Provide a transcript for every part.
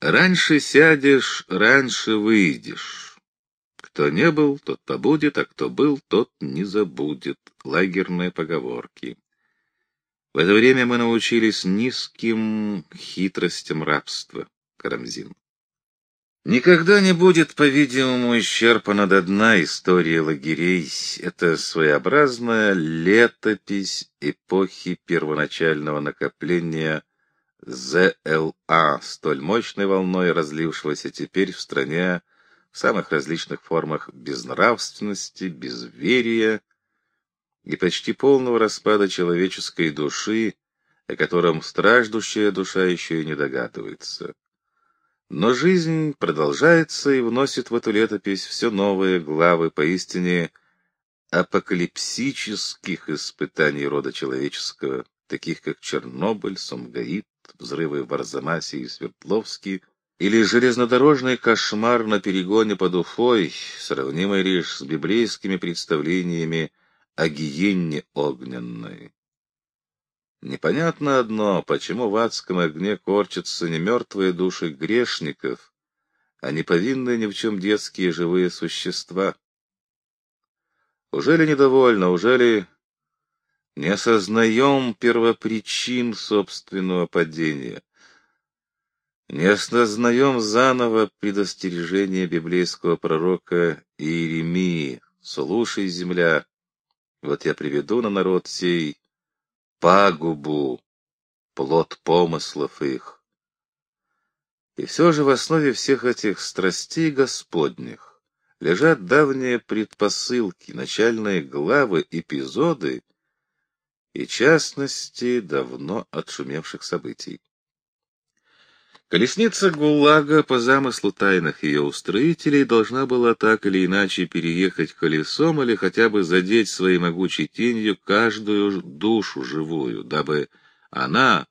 Раньше сядешь, раньше выйдешь. Кто не был, тот побудет, а кто был, тот не забудет. Лагерные поговорки. В это время мы научились низким хитростям рабства. Карамзин. Никогда не будет, по-видимому, исчерпана до дна история лагерей. Это своеобразная летопись эпохи первоначального накопления ЗЛА, столь мощной волной разлившегося теперь в стране в самых различных формах безнравственности, безверия и почти полного распада человеческой души, о котором страждущая душа еще и не догадывается. Но жизнь продолжается и вносит в эту летопись все новые главы поистине апокалипсических испытаний рода человеческого, таких как Чернобыль, Сумгаит, взрывы в Арзамасе и Свердловске, или железнодорожный кошмар на перегоне под Уфой, сравнимый лишь с библейскими представлениями о гиенне огненной. Непонятно одно, почему в адском огне корчатся не мертвые души грешников, а не повинные ни в чем детские живые существа. Ужели недовольно, ужели не осознаем первопричин собственного падения? Не осознаем заново предостережение библейского пророка Иеремии «Слушай, земля, вот я приведу на народ сей пагубу, плод помыслов их. И все же в основе всех этих страстей Господних лежат давние предпосылки, начальные главы, эпизоды и частности давно отшумевших событий. Колесница ГУЛАГа по замыслу тайных ее устроителей должна была так или иначе переехать колесом или хотя бы задеть своей могучей тенью каждую душу живую, дабы она,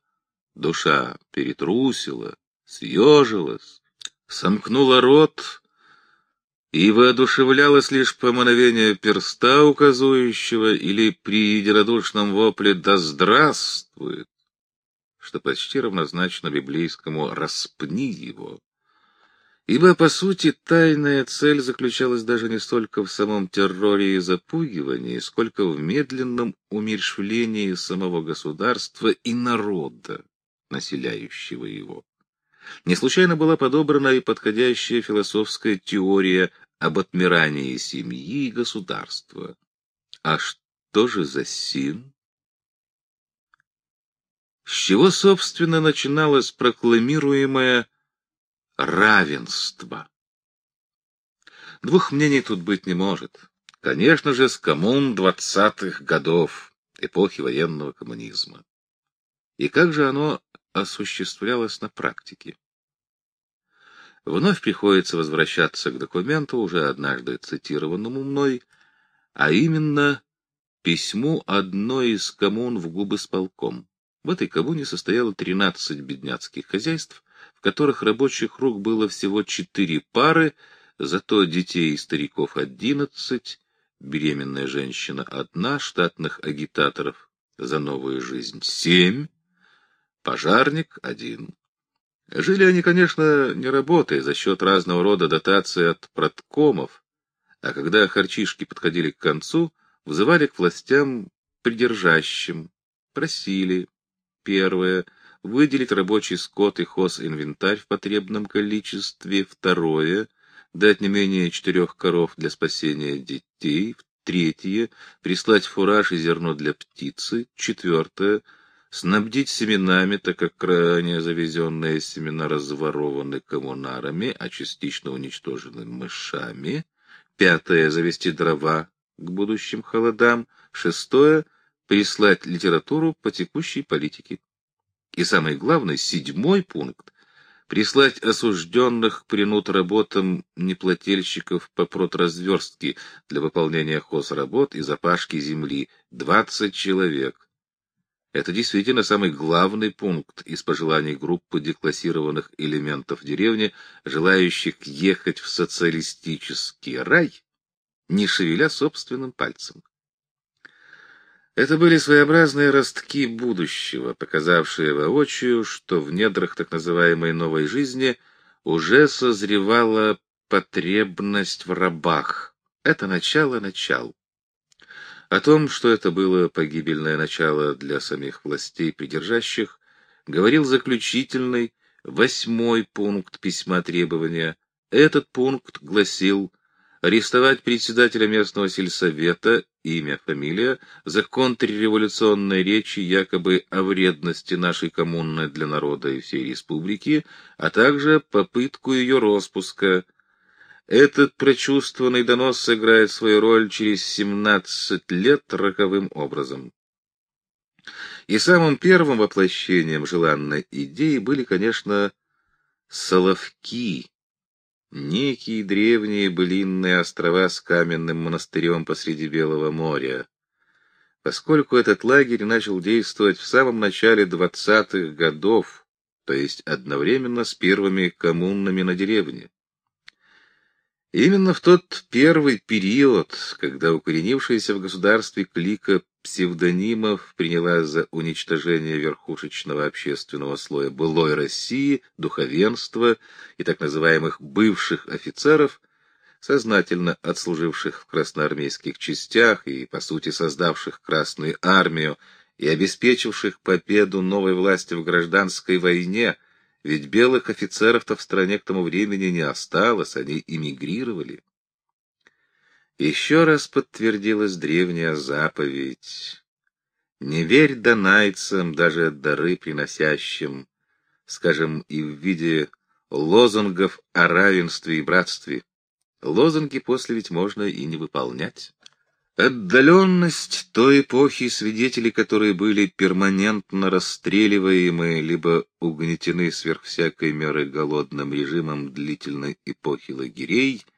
душа, перетрусила, съежилась, сомкнула рот и воодушевлялась лишь по мановению перста указующего или при единодушном вопле «Да здравствует!» что почти равнозначно библейскому «распни его». Ибо, по сути, тайная цель заключалась даже не столько в самом терроре и запугивании, сколько в медленном умерщвлении самого государства и народа, населяющего его. Не случайно была подобрана и подходящая философская теория об отмирании семьи и государства. А что же за син? С чего, собственно, начиналось прокламируемое равенство? Двух мнений тут быть не может. Конечно же, с коммун двадцатых годов, эпохи военного коммунизма. И как же оно осуществлялось на практике? Вновь приходится возвращаться к документу, уже однажды цитированному мной, а именно письму одной из коммун в губы с полком. В этой коммуне состояло 13 бедняцких хозяйств, в которых рабочих рук было всего четыре пары, зато детей и стариков одиннадцать, беременная женщина одна, штатных агитаторов за новую жизнь семь, пожарник один. Жили они, конечно, не работая, за счет разного рода дотаций от проткомов, а когда харчишки подходили к концу, вызывали к властям придержащим, просили, Первое. Выделить рабочий скот и хозинвентарь в потребном количестве. Второе. Дать не менее четырех коров для спасения детей. Третье. Прислать фураж и зерно для птицы. Четвертое. Снабдить семенами, так как ранее завезенные семена разворованы коммунарами, а частично уничтожены мышами. Пятое. Завести дрова к будущим холодам. Шестое прислать литературу по текущей политике. И самый главный, седьмой пункт — прислать осужденных к принуд работам неплательщиков по продразверстке для выполнения хозработ и запашки земли, 20 человек. Это действительно самый главный пункт из пожеланий группы деклассированных элементов деревни, желающих ехать в социалистический рай, не шевеля собственным пальцем. Это были своеобразные ростки будущего, показавшие воочию, что в недрах так называемой новой жизни уже созревала потребность в рабах. Это начало начал. О том, что это было погибельное начало для самих властей придержащих, говорил заключительный восьмой пункт письма требования. Этот пункт гласил арестовать председателя местного сельсовета, имя, фамилия, за контрреволюционные речи якобы о вредности нашей коммуны для народа и всей республики, а также попытку ее распуска. Этот прочувствованный донос сыграет свою роль через 17 лет роковым образом. И самым первым воплощением желанной идеи были, конечно, соловки, некие древние былинные острова с каменным монастырем посреди Белого моря. Поскольку этот лагерь начал действовать в самом начале двадцатых годов, то есть одновременно с первыми коммунами на деревне. Именно в тот первый период, когда укоренившаяся в государстве клика псевдонимов приняла за уничтожение верхушечного общественного слоя былой России, духовенства и так называемых бывших офицеров, сознательно отслуживших в красноармейских частях и, по сути, создавших Красную армию и обеспечивших победу новой власти в гражданской войне, ведь белых офицеров-то в стране к тому времени не осталось, они эмигрировали. Еще раз подтвердилась древняя заповедь. Не верь донайцам, даже дары приносящим, скажем, и в виде лозунгов о равенстве и братстве. Лозунги после ведь можно и не выполнять. Отдаленность той эпохи, свидетели которой были перманентно расстреливаемы либо угнетены сверх всякой меры голодным режимом длительной эпохи лагерей —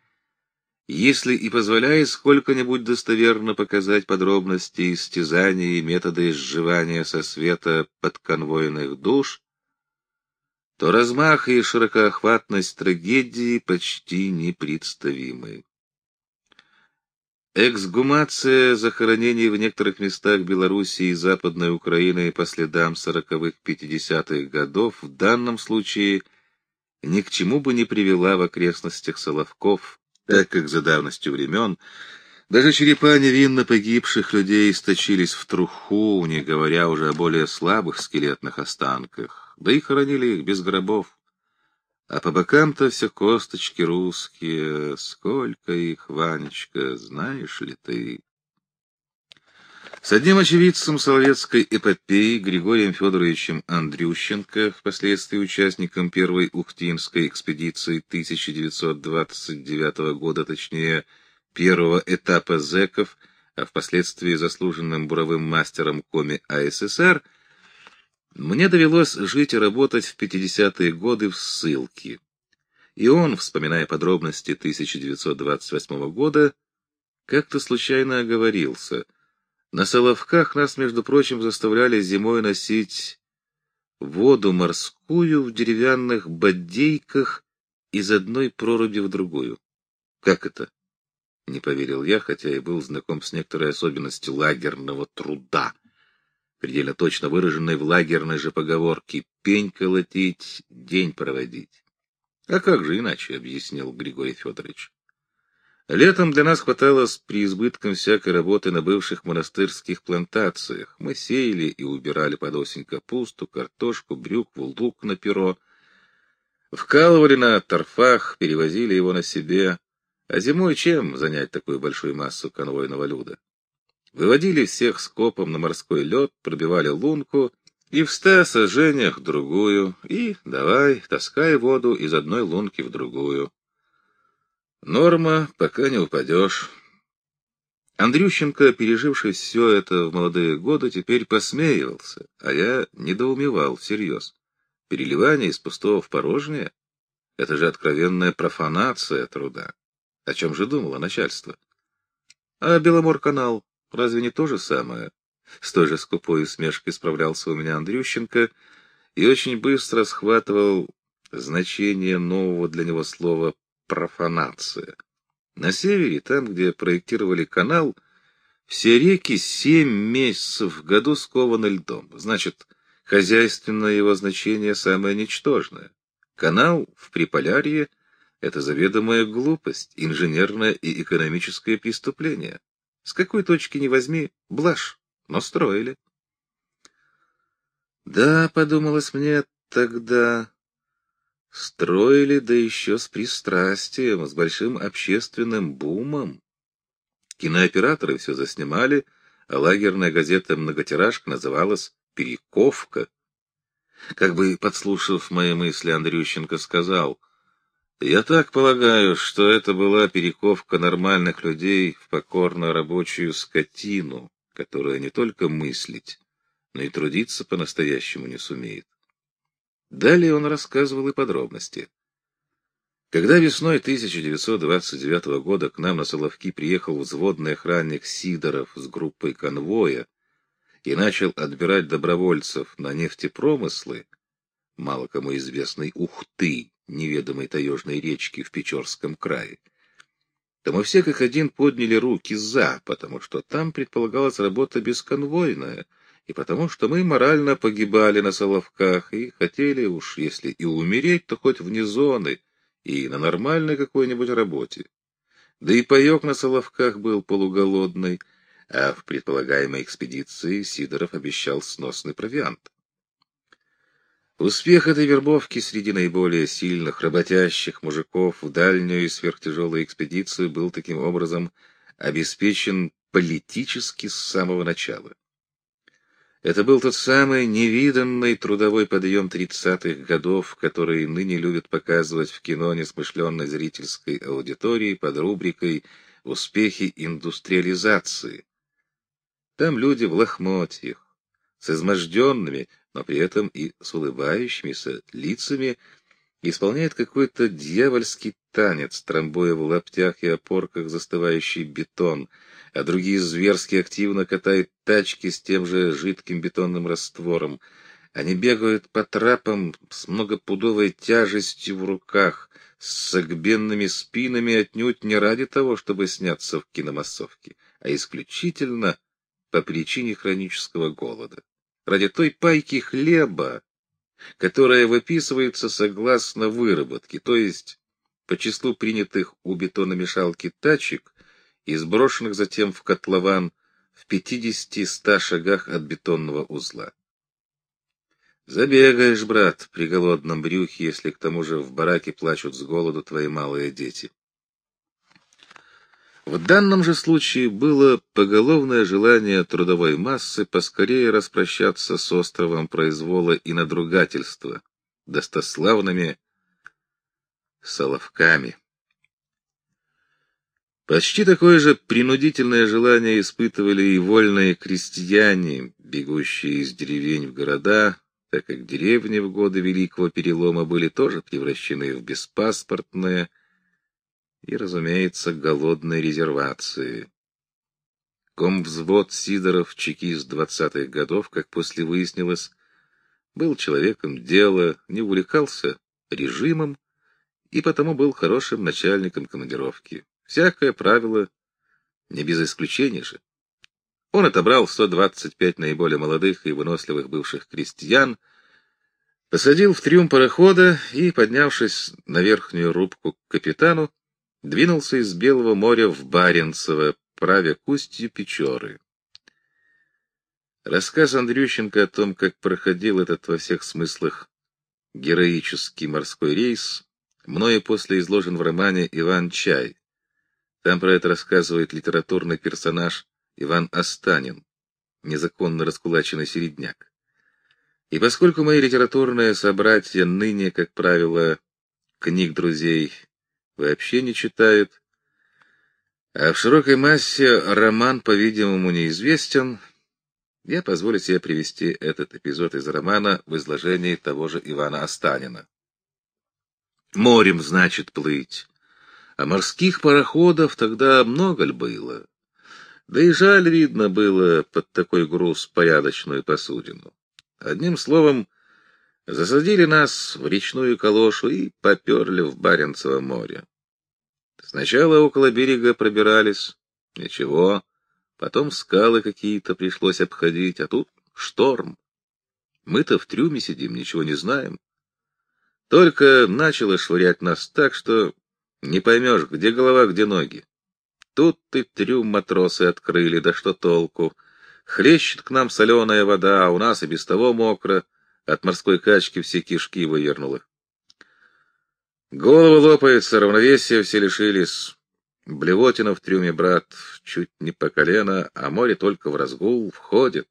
если и позволяет сколько-нибудь достоверно показать подробности истязаний и методы изживания со света подконвойных душ, то размах и широкоохватность трагедии почти непредставимы. Эксгумация захоронений в некоторых местах Белоруссии и Западной Украины по следам сороковых-пятидесятых годов в данном случае ни к чему бы не привела в окрестностях Соловков, так как за давностью времен даже черепа невинно погибших людей источились в труху, не говоря уже о более слабых скелетных останках, да и хоронили их без гробов. А по бокам-то все косточки русские, сколько их, Ванечка, знаешь ли ты? С одним очевидцем соловецкой эпопеи Григорием Федоровичем Андрющенко, впоследствии участником первой Ухтинской экспедиции 1929 года, точнее, первого этапа зэков, а впоследствии заслуженным буровым мастером Коми АССР, мне довелось жить и работать в 50-е годы в ссылке. И он, вспоминая подробности 1928 года, как-то случайно оговорился — на Соловках нас, между прочим, заставляли зимой носить воду морскую в деревянных бодейках из одной проруби в другую. Как это? Не поверил я, хотя и был знаком с некоторой особенностью лагерного труда, предельно точно выраженной в лагерной же поговорке «пень колотить, день проводить». А как же иначе, объяснил Григорий Федорович. Летом для нас хватало с преизбытком всякой работы на бывших монастырских плантациях. Мы сеяли и убирали под осень капусту, картошку, брюкву, лук на перо. Вкалывали на торфах, перевозили его на себе. А зимой чем занять такую большую массу конвойного люда? Выводили всех скопом на морской лед, пробивали лунку и в ста сожжениях другую, и давай, таскай воду из одной лунки в другую. Норма, пока не упадешь. Андрющенко, переживший все это в молодые годы, теперь посмеивался, а я недоумевал всерьез. Переливание из пустого в порожнее — это же откровенная профанация труда. О чем же думало начальство? А Беломор-канал разве не то же самое? С той же скупой усмешкой справлялся у меня Андрющенко и очень быстро схватывал значение нового для него слова профанация. На севере, там, где проектировали канал, все реки семь месяцев в году скованы льдом. Значит, хозяйственное его значение самое ничтожное. Канал в Приполярье — это заведомая глупость, инженерное и экономическое преступление. С какой точки ни возьми, блажь, но строили. Да, подумалось мне тогда, строили, да еще с пристрастием, с большим общественным бумом. Кинооператоры все заснимали, а лагерная газета «Многотиражка» называлась «Перековка». Как бы подслушав мои мысли, Андрющенко сказал, «Я так полагаю, что это была перековка нормальных людей в покорно-рабочую скотину, которая не только мыслить, но и трудиться по-настоящему не сумеет». Далее он рассказывал и подробности. Когда весной 1929 года к нам на Соловки приехал взводный охранник Сидоров с группой конвоя, и начал отбирать добровольцев на нефтепромыслы, мало кому известной Ухты, неведомой таежной речки в Печорском крае, то мы все как один подняли руки «за», потому что там предполагалась работа бесконвойная, и потому что мы морально погибали на Соловках и хотели уж, если и умереть, то хоть вне зоны и на нормальной какой-нибудь работе. Да и паек на Соловках был полуголодный, а в предполагаемой экспедиции Сидоров обещал сносный провиант. Успех этой вербовки среди наиболее сильных, работящих мужиков в дальнюю и сверхтяжелую экспедицию был таким образом обеспечен политически с самого начала. Это был тот самый невиданный трудовой подъем тридцатых годов, который ныне любят показывать в кино несмышленной зрительской аудитории под рубрикой «Успехи индустриализации», там люди в лохмотьях, с изможденными, но при этом и с улыбающимися лицами, исполняют какой-то дьявольский танец, трамбуя в лаптях и опорках застывающий бетон, а другие зверски активно катают тачки с тем же жидким бетонным раствором. Они бегают по трапам с многопудовой тяжестью в руках, с согбенными спинами отнюдь не ради того, чтобы сняться в киномассовке, а исключительно по причине хронического голода, ради той пайки хлеба, которая выписывается согласно выработке, то есть по числу принятых у бетономешалки тачек и сброшенных затем в котлован в 50-100 шагах от бетонного узла. Забегаешь, брат, при голодном брюхе, если к тому же в бараке плачут с голоду твои малые дети. В данном же случае было поголовное желание трудовой массы поскорее распрощаться с островом произвола и надругательства, достославными соловками. Почти такое же принудительное желание испытывали и вольные крестьяне, бегущие из деревень в города, так как деревни в годы Великого Перелома были тоже превращены в беспаспортные, и, разумеется, голодной резервации. Комвзвод Сидоров, чекист двадцатых годов, как после выяснилось, был человеком дела, не увлекался режимом и потому был хорошим начальником командировки. Всякое правило, не без исключения же. Он отобрал 125 наиболее молодых и выносливых бывших крестьян, посадил в трюм парохода и, поднявшись на верхнюю рубку к капитану, двинулся из Белого моря в Баренцево, правя к устью Печоры. Рассказ Андрющенко о том, как проходил этот во всех смыслах героический морской рейс, мною после изложен в романе «Иван Чай». Там про это рассказывает литературный персонаж Иван Останин, незаконно раскулаченный середняк. И поскольку мои литературные собратья ныне, как правило, книг друзей вообще не читают, а в широкой массе роман, по-видимому, неизвестен, я позволю себе привести этот эпизод из романа в изложении того же Ивана Останина. Морем, значит, плыть. А морских пароходов тогда много ли было? Да и жаль, видно, было под такой груз порядочную посудину. Одним словом, засадили нас в речную калошу и поперли в Баренцево море. Сначала около берега пробирались. Ничего. Потом скалы какие-то пришлось обходить, а тут шторм. Мы-то в трюме сидим, ничего не знаем. Только начало швырять нас так, что не поймешь, где голова, где ноги. Тут ты трюм матросы открыли, да что толку? Хлещет к нам соленая вода, а у нас и без того мокро. От морской качки все кишки вывернуло. Головы лопается, равновесия все лишились. Блевотина в трюме, брат, чуть не по колено, а море только в разгул входит.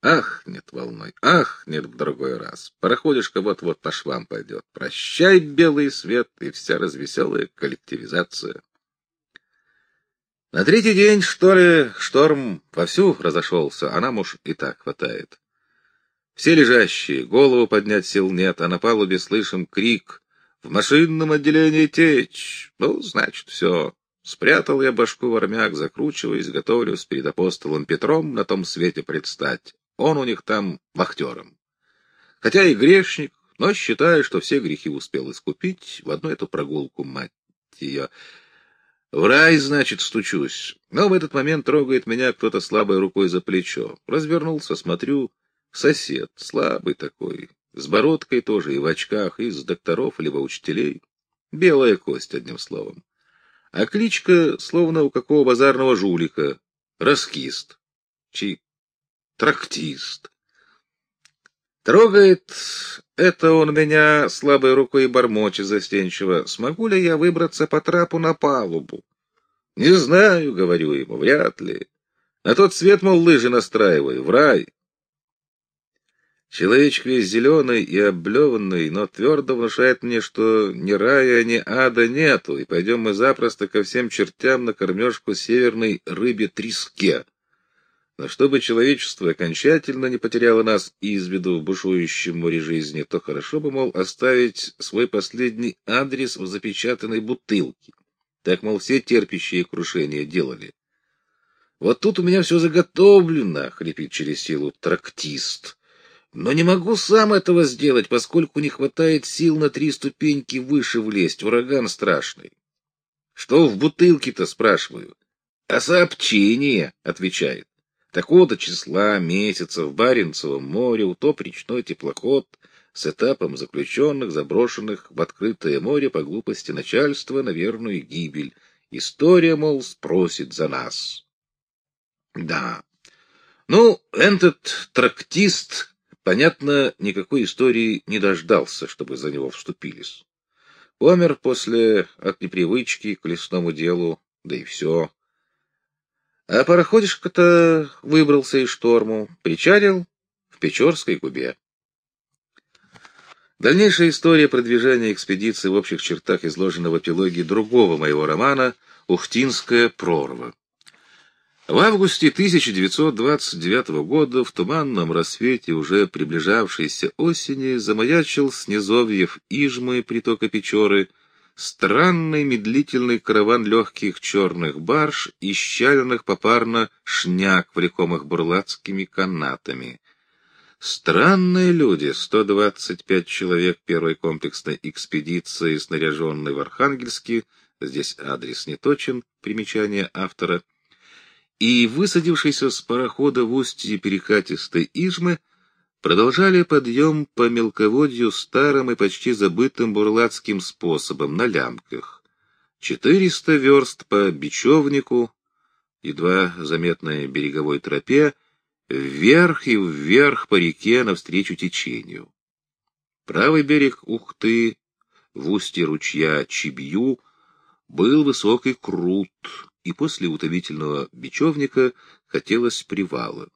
Ах, нет волной, ах, нет в другой раз. Пароходишка вот-вот по швам пойдет. Прощай, белый свет и вся развеселая коллективизация. На третий день, что ли, шторм вовсю разошелся, а нам уж и так хватает. Все лежащие, голову поднять сил нет, а на палубе слышим крик в машинном отделении течь. Ну, значит, все. Спрятал я башку в армяк, закручиваясь, готовлюсь перед апостолом Петром на том свете предстать. Он у них там вахтером. Хотя и грешник, но считаю, что все грехи успел искупить в одну эту прогулку, мать ее. В рай, значит, стучусь. Но в этот момент трогает меня кто-то слабой рукой за плечо. Развернулся, смотрю, сосед, слабый такой, с бородкой тоже, и в очках, из докторов, либо учителей. Белая кость, одним словом. А кличка, словно у какого базарного жулика. Раскист. Чи трактист. Трогает это он меня слабой рукой бормочет застенчиво. Смогу ли я выбраться по трапу на палубу? Не знаю, говорю ему, вряд ли. На тот свет, мол, лыжи настраиваю, в рай. Человечек весь зеленый и облеванный, но твердо внушает мне, что ни рая, ни ада нету, и пойдем мы запросто ко всем чертям на кормежку северной рыбе-треске. Но чтобы человечество окончательно не потеряло нас из виду в бушующем море жизни, то хорошо бы, мол, оставить свой последний адрес в запечатанной бутылке. Так, мол, все терпящие крушения делали. Вот тут у меня все заготовлено, — хрипит через силу трактист. Но не могу сам этого сделать, поскольку не хватает сил на три ступеньки выше влезть, ураган страшный. Что в бутылке-то, спрашиваю? А сообщение, отвечает. Такого-то числа месяца в Баренцевом море утоп речной теплоход с этапом заключенных, заброшенных в открытое море по глупости начальства на верную гибель. История, мол, спросит за нас. Да. Ну, этот трактист Понятно, никакой истории не дождался, чтобы за него вступились. Помер после от непривычки к лесному делу, да и все. А пароходишка-то выбрался из шторму, причалил в Печорской губе. Дальнейшая история продвижения экспедиции в общих чертах изложена в эпилоге другого моего романа «Ухтинская прорва». В августе 1929 года в туманном рассвете уже приближавшейся осени замаячил с низовьев Ижмы притока Печоры странный медлительный караван легких черных барж и щаленных попарно шняк, влекомых бурлацкими канатами. Странные люди, 125 человек первой комплексной экспедиции, снаряженной в Архангельске, здесь адрес не точен, примечание автора, и, высадившийся с парохода в устье перекатистой Ижмы, продолжали подъем по мелководью старым и почти забытым бурлацким способом на лямках. Четыреста верст по бечевнику, едва заметной береговой тропе, вверх и вверх по реке навстречу течению. Правый берег Ухты, в устье ручья Чибью, был высок и крут, и после утомительного бечевника хотелось привала.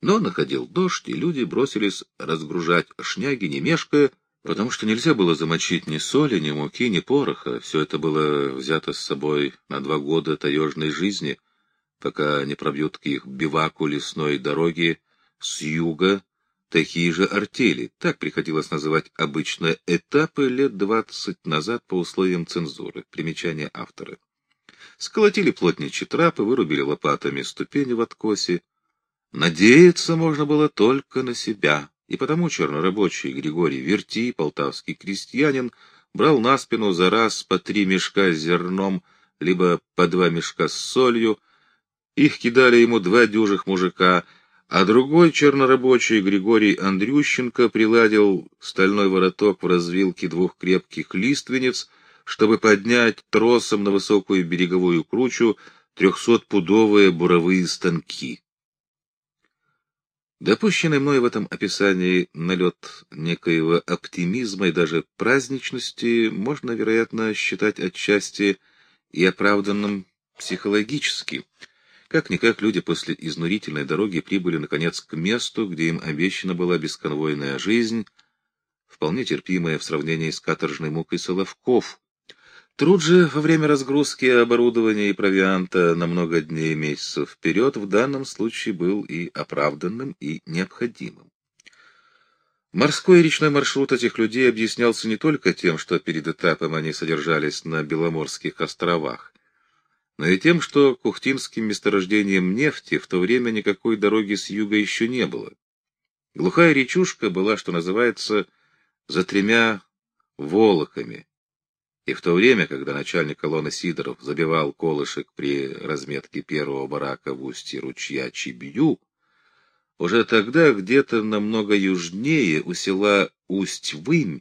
Но находил дождь, и люди бросились разгружать шняги, не мешкая, потому что нельзя было замочить ни соли, ни муки, ни пороха. Все это было взято с собой на два года таежной жизни, пока не пробьют к их биваку лесной дороги с юга такие же артели. Так приходилось называть обычно этапы лет двадцать назад по условиям цензуры. Примечание автора. Сколотили плотничьи трапы, вырубили лопатами ступени в откосе. Надеяться можно было только на себя, и потому чернорабочий Григорий Верти, полтавский крестьянин, брал на спину за раз по три мешка с зерном, либо по два мешка с солью. Их кидали ему два дюжих мужика, а другой чернорабочий Григорий Андрющенко приладил стальной вороток в развилке двух крепких лиственниц, чтобы поднять тросом на высокую береговую кручу трехсотпудовые буровые станки. Допущенный мной в этом описании налет некоего оптимизма и даже праздничности можно, вероятно, считать отчасти и оправданным психологически. Как-никак люди после изнурительной дороги прибыли, наконец, к месту, где им обещана была бесконвойная жизнь, вполне терпимая в сравнении с каторжной мукой Соловков, Труд же во время разгрузки оборудования и провианта на много дней и месяцев вперед в данном случае был и оправданным, и необходимым. Морской и речной маршрут этих людей объяснялся не только тем, что перед этапом они содержались на Беломорских островах, но и тем, что к Ухтинским месторождениям нефти в то время никакой дороги с юга еще не было. Глухая речушка была, что называется, за тремя волоками, и в то время, когда начальник колонны Сидоров забивал колышек при разметке первого барака в устье ручья Чибью, уже тогда где-то намного южнее у села Усть-Вымь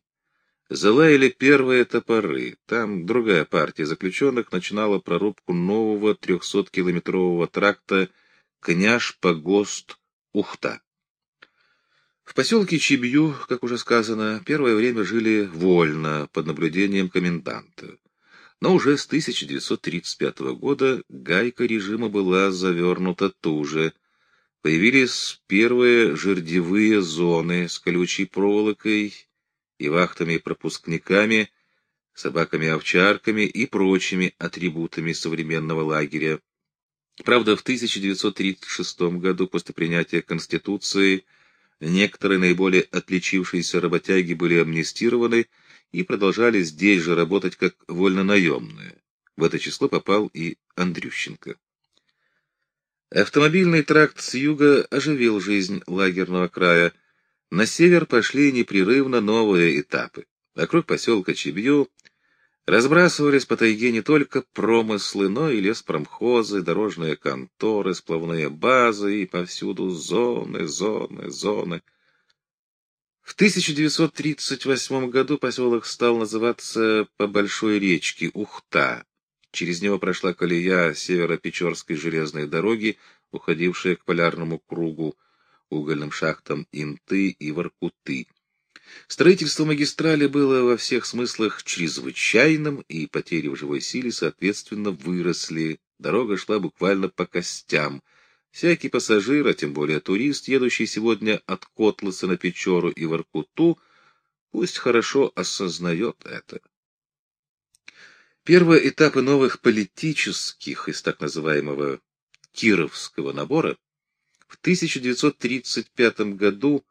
залаяли первые топоры. Там другая партия заключенных начинала прорубку нового 300-километрового тракта Княж-Погост-Ухта. В поселке Чибью, как уже сказано, первое время жили вольно, под наблюдением коменданта. Но уже с 1935 года гайка режима была завернута туже. Появились первые жердевые зоны с колючей проволокой и вахтами-пропускниками, собаками-овчарками и прочими атрибутами современного лагеря. Правда, в 1936 году, после принятия Конституции, Некоторые наиболее отличившиеся работяги были амнистированы и продолжали здесь же работать как вольнонаемные. В это число попал и Андрющенко. Автомобильный тракт с юга оживил жизнь лагерного края. На север пошли непрерывно новые этапы. Вокруг поселка Чебью Разбрасывались по тайге не только промыслы, но и леспромхозы, дорожные конторы, сплавные базы и повсюду зоны, зоны, зоны. В 1938 году поселок стал называться по большой речке Ухта. Через него прошла колея северо-печорской железной дороги, уходившая к полярному кругу, угольным шахтам Инты и Воркуты. Строительство магистрали было во всех смыслах чрезвычайным, и потери в живой силе, соответственно, выросли. Дорога шла буквально по костям. Всякий пассажир, а тем более турист, едущий сегодня от Котласа на Печору и Воркуту, пусть хорошо осознает это. Первые этапы новых политических из так называемого Кировского набора в 1935 году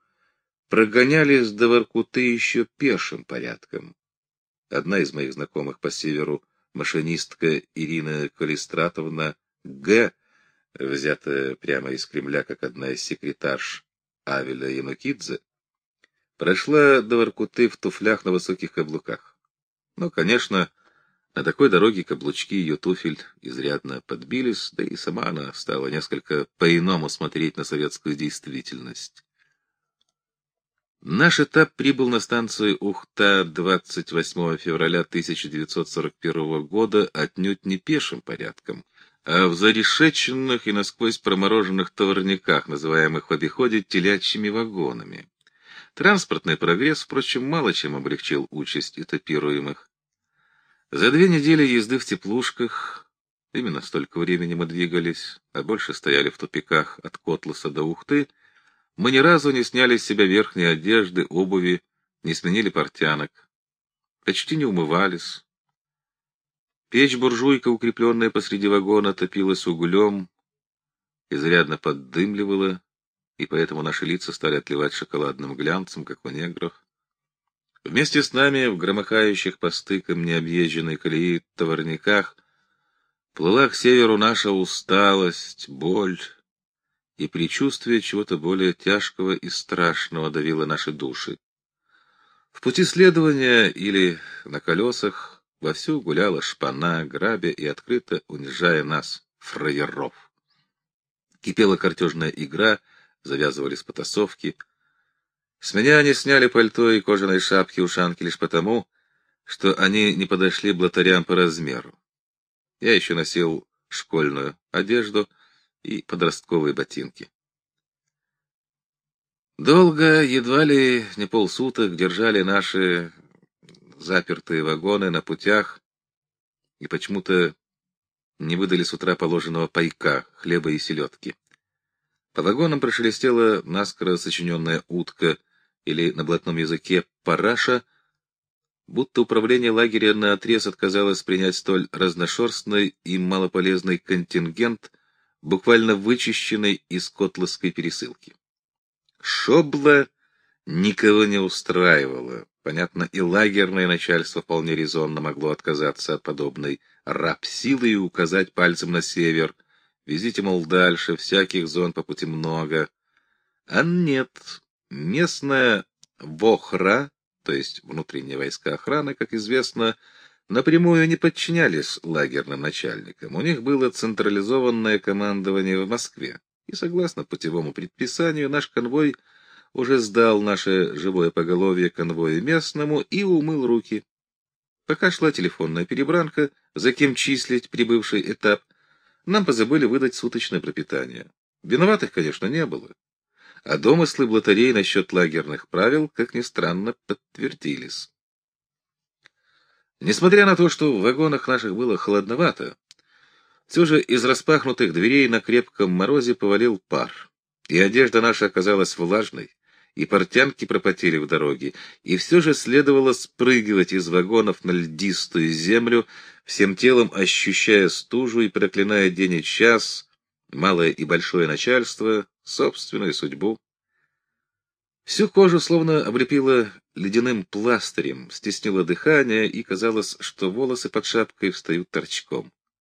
прогонялись до Воркуты еще пешим порядком. Одна из моих знакомых по северу, машинистка Ирина Калистратовна Г., взятая прямо из Кремля как одна из секретарш Авеля Янукидзе, прошла до Воркуты в туфлях на высоких каблуках. Но, конечно, на такой дороге каблучки ее туфель изрядно подбились, да и сама она стала несколько по-иному смотреть на советскую действительность. Наш этап прибыл на станцию Ухта 28 февраля 1941 года отнюдь не пешим порядком, а в зарешеченных и насквозь промороженных товарниках, называемых в обиходе телячьими вагонами. Транспортный прогресс, впрочем, мало чем облегчил участь этапируемых. За две недели езды в теплушках, именно столько времени мы двигались, а больше стояли в тупиках от Котласа до Ухты, мы ни разу не сняли с себя верхней одежды, обуви, не сменили портянок. Почти не умывались. Печь-буржуйка, укрепленная посреди вагона, топилась углем, изрядно поддымливала, и поэтому наши лица стали отливать шоколадным глянцем, как у негров. Вместе с нами в громыхающих по стыкам необъезженной колеи товарниках плыла к северу наша усталость, боль, и предчувствие чего-то более тяжкого и страшного давило наши души. В пути следования или на колесах вовсю гуляла шпана, грабя и открыто унижая нас, фраеров. Кипела картежная игра завязывались потасовки. С меня они сняли пальто и кожаные шапки-ушанки лишь потому, что они не подошли блатарям по размеру. Я еще носил школьную одежду и подростковые ботинки. Долго, едва ли не полсуток, держали наши запертые вагоны на путях и почему-то не выдали с утра положенного пайка, хлеба и селедки. По вагонам прошелестела наскоро сочиненная утка или на блатном языке параша, будто управление лагеря наотрез отказалось принять столь разношерстный и малополезный контингент, буквально вычищенный из котловской пересылки. Шобла никого не устраивала. Понятно, и лагерное начальство вполне резонно могло отказаться от подобной раб-силы и указать пальцем на север. Везите, мол, дальше, всяких зон по пути много. А нет, местная ВОХРА, то есть внутренние войска охраны, как известно, напрямую не подчинялись лагерным начальникам. У них было централизованное командование в Москве. И согласно путевому предписанию, наш конвой — уже сдал наше живое поголовье конвою местному и умыл руки. Пока шла телефонная перебранка, за кем числить прибывший этап, нам позабыли выдать суточное пропитание. Виноватых, конечно, не было. А домыслы блатарей насчет лагерных правил, как ни странно, подтвердились. Несмотря на то, что в вагонах наших было холодновато, все же из распахнутых дверей на крепком морозе повалил пар, и одежда наша оказалась влажной, и портянки пропотели в дороге, и все же следовало спрыгивать из вагонов на льдистую землю, всем телом ощущая стужу и проклиная день и час, малое и большое начальство, собственную судьбу. Всю кожу словно облепило ледяным пластырем, стеснило дыхание, и казалось, что волосы под шапкой встают торчком.